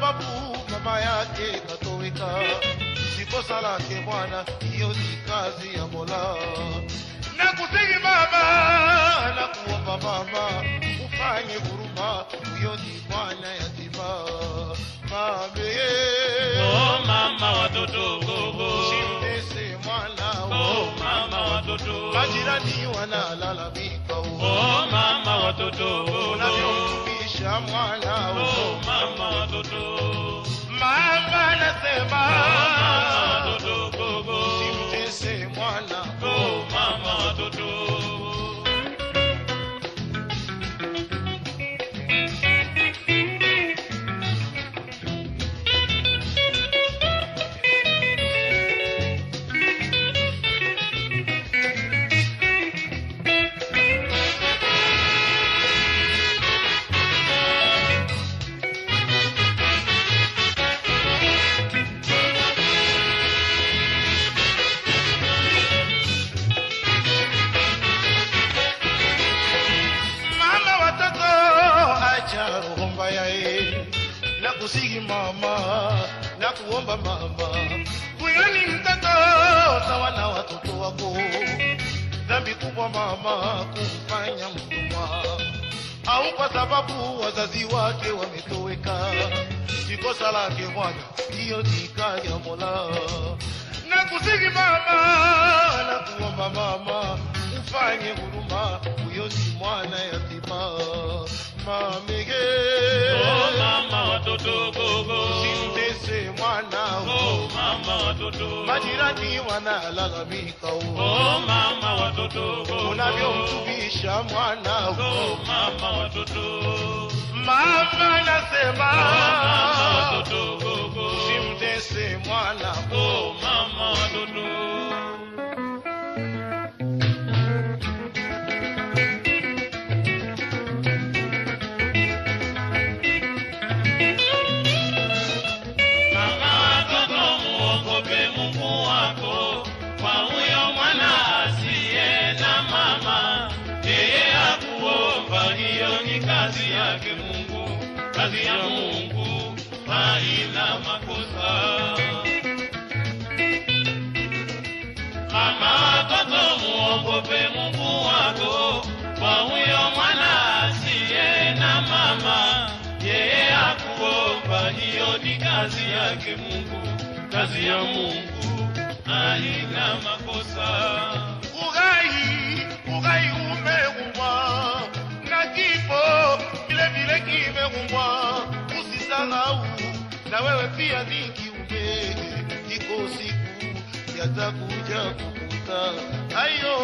sababu mama yake katoweka. Si kosa lake Bwana, hiyo ni kazi ya Mola. Nakusihi mama, nakuomba mama, ufanye huruma, huyo ni mwana yatima. Mame, Oh mama watoto gogo. mwana Oh mama watoto. majirani wanalalamika Oh mama watoto gogo. Unavyomtumisha mwana Oh mama watoto. mama nasema Oh mama watoto gogo. usimtese mwana na kusihi mama na kuomba mama. Huyo ni mtoto sawa na watoto wako. Dhambi kubwa mama kumfanya mtumwa. Au kwa sababu wazazi wake wametoweka. Si kosa lake mwana, hiyo ni kazi ya mola. Na kusihi mama na kuomba mama ufanye huruma. Huyo ni mwana yatima. Mamege simtese mwana Oh majirani wanalalamika Oh mama watoto. Gogo. mwana Oh mama nasema yake Mungu, kazi ya Mungu haina makosa. Mama toto, muogope Mungu wako, kwa huyo mwana asiye na mama, yeye akuomba, hiyo ni kazi yake Mungu, kazi ya Mungu haina makosa. Kimeumbwa usisahau na wewe pia vingi kiumbe. Iko siku yatakuja kukuta. Ayo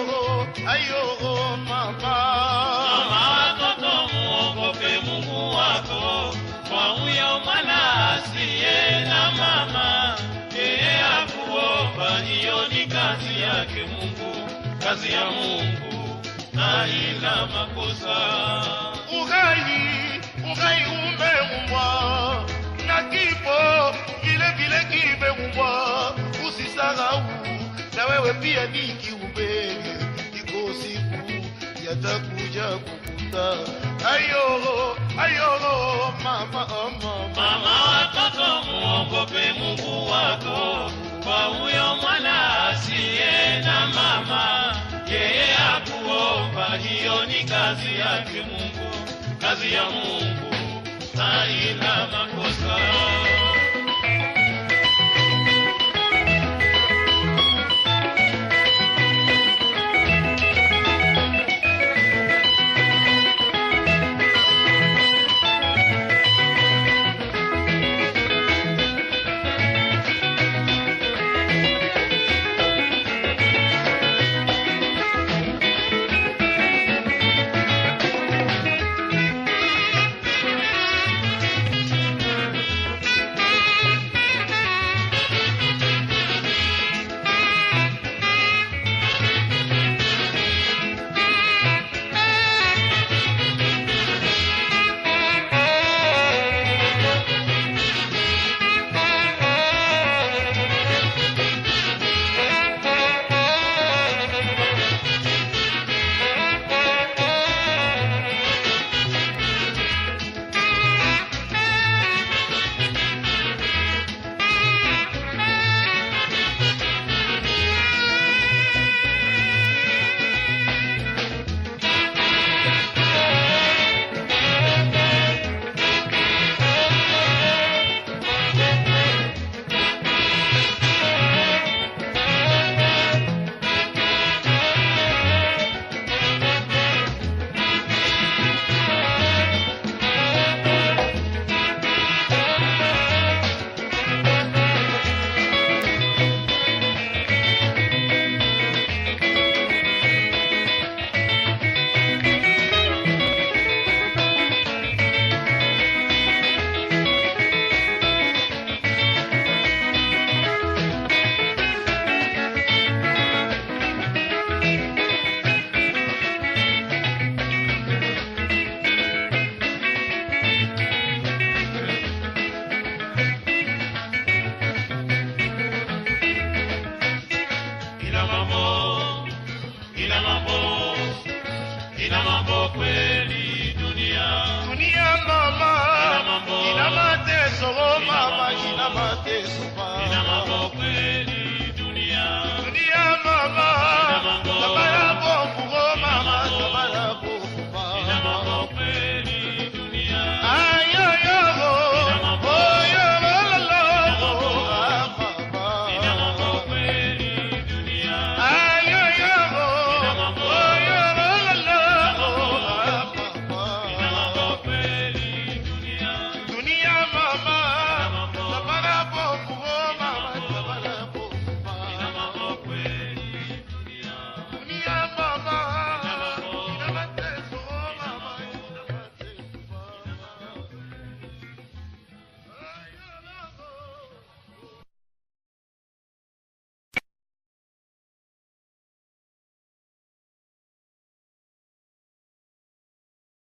ayo mama. Mama watoto muogope Mungu wako, kwa huyo mwana asiye na mama, yeye akuomba, hiyo ni kazi yake Mungu, kazi ya Mungu haina makosa. ugai vile kimeumbwa usisahau na wewe pia ni kiumbe. Iko siku yatakuja kukuta. Ayo ayo mama mama Mama. Watoto muogope Mungu wako, kwa huyo mwana asiye na mama, yeye akuomba, hiyo ni kazi yake Mungu, kazi ya Mungu. Haina makosa. Mateso, oh mama, ina mateso mama.